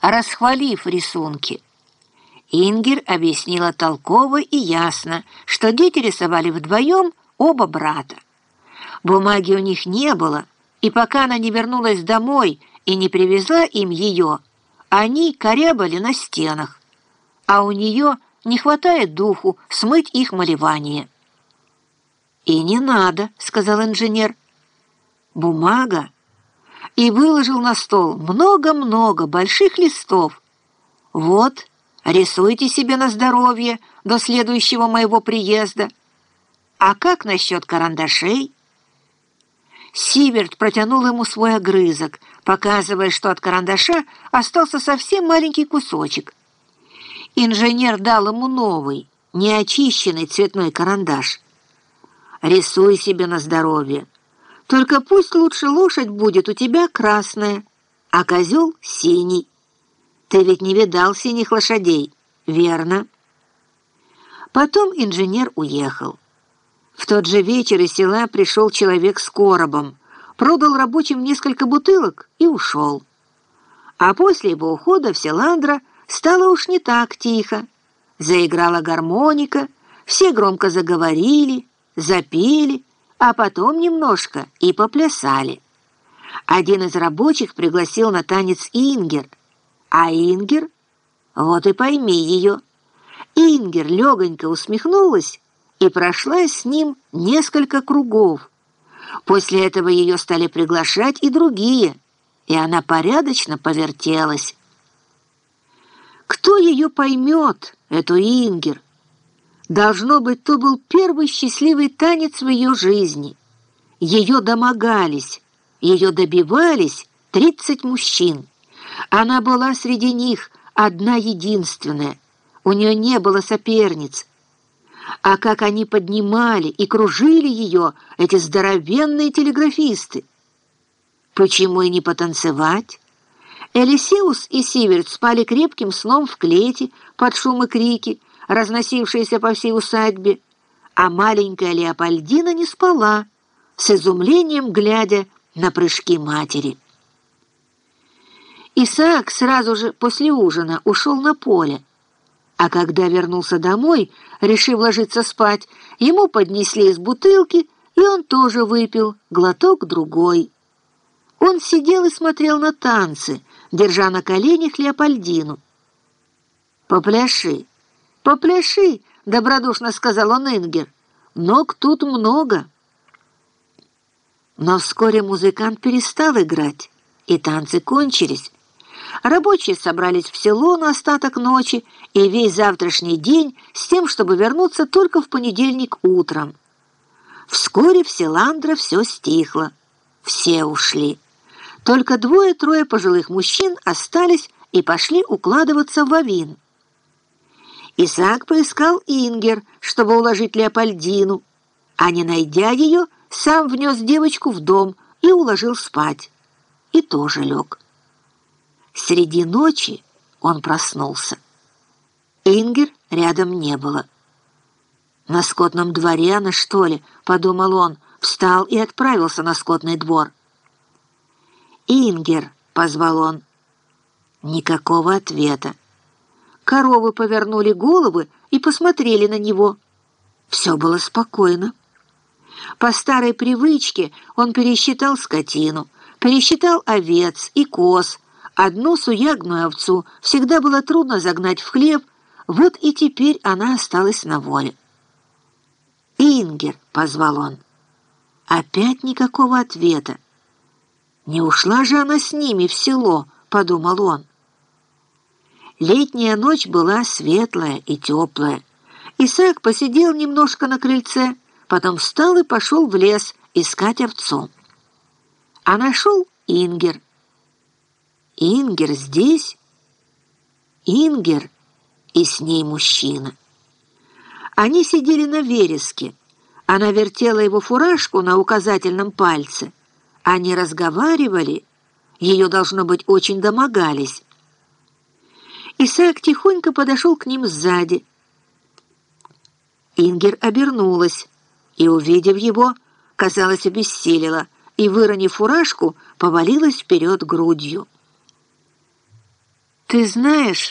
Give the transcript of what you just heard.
расхвалив рисунки. Ингер объяснила толково и ясно, что дети рисовали вдвоем оба брата. Бумаги у них не было, и пока она не вернулась домой и не привезла им ее, они корябали на стенах, а у нее не хватает духу смыть их малевание. «И не надо», — сказал инженер. «Бумага». И выложил на стол много-много больших листов. «Вот, рисуйте себе на здоровье до следующего моего приезда. А как насчет карандашей?» Сиверт протянул ему свой огрызок, показывая, что от карандаша остался совсем маленький кусочек. Инженер дал ему новый, неочищенный цветной карандаш. «Рисуй себе на здоровье. Только пусть лучше лошадь будет у тебя красная, а козел синий. Ты ведь не видал синих лошадей, верно?» Потом инженер уехал. В тот же вечер из села пришел человек с коробом, продал рабочим несколько бутылок и ушел. А после его ухода в Селандра стало уж не так тихо. Заиграла гармоника, все громко заговорили, запели, а потом немножко и поплясали. Один из рабочих пригласил на танец Ингер, а Ингер, вот и пойми ее, Ингер легонько усмехнулась и прошла с ним несколько кругов. После этого ее стали приглашать и другие, и она порядочно повертелась. Кто ее поймет, эту Ингер? Должно быть, то был первый счастливый танец в ее жизни. Ее домогались, ее добивались тридцать мужчин. Она была среди них одна единственная. У нее не было соперниц, а как они поднимали и кружили ее, эти здоровенные телеграфисты. Почему и не потанцевать? Элисеус и Сиверт спали крепким сном в клете под шум и крики, разносившиеся по всей усадьбе, а маленькая Леопольдина не спала, с изумлением глядя на прыжки матери. Исаак сразу же после ужина ушел на поле, а когда вернулся домой, решив ложиться спать, ему поднесли из бутылки, и он тоже выпил глоток другой. Он сидел и смотрел на танцы, держа на коленях Леопольдину. «Попляши, попляши!» — добродушно сказал он Ингер. «Ног тут много». Но вскоре музыкант перестал играть, и танцы кончились. Рабочие собрались в село на остаток ночи и весь завтрашний день с тем, чтобы вернуться только в понедельник утром. Вскоре в Селандро все стихло. Все ушли. Только двое-трое пожилых мужчин остались и пошли укладываться в авин. Исаак поискал Ингер, чтобы уложить Леопольдину, а не найдя ее, сам внес девочку в дом и уложил спать. И тоже лег. Среди ночи он проснулся. Ингер рядом не было. «На скотном дворе она, что ли?» — подумал он, встал и отправился на скотный двор. «Ингер!» — позвал он. Никакого ответа. Коровы повернули головы и посмотрели на него. Все было спокойно. По старой привычке он пересчитал скотину, пересчитал овец и коз, Одну суягную овцу всегда было трудно загнать в хлеб, вот и теперь она осталась на воле. «Ингер!» — позвал он. Опять никакого ответа. «Не ушла же она с ними в село», — подумал он. Летняя ночь была светлая и теплая. Исаак посидел немножко на крыльце, потом встал и пошел в лес искать овцу. А нашел Ингер — Ингер здесь? Ингер и с ней мужчина. Они сидели на вереске. Она вертела его фуражку на указательном пальце. Они разговаривали. Ее, должно быть, очень домогались. Исаак тихонько подошел к ним сзади. Ингер обернулась и, увидев его, казалось, обессилила и, выронив фуражку, повалилась вперед грудью. «Ты знаешь...»